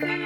Bye.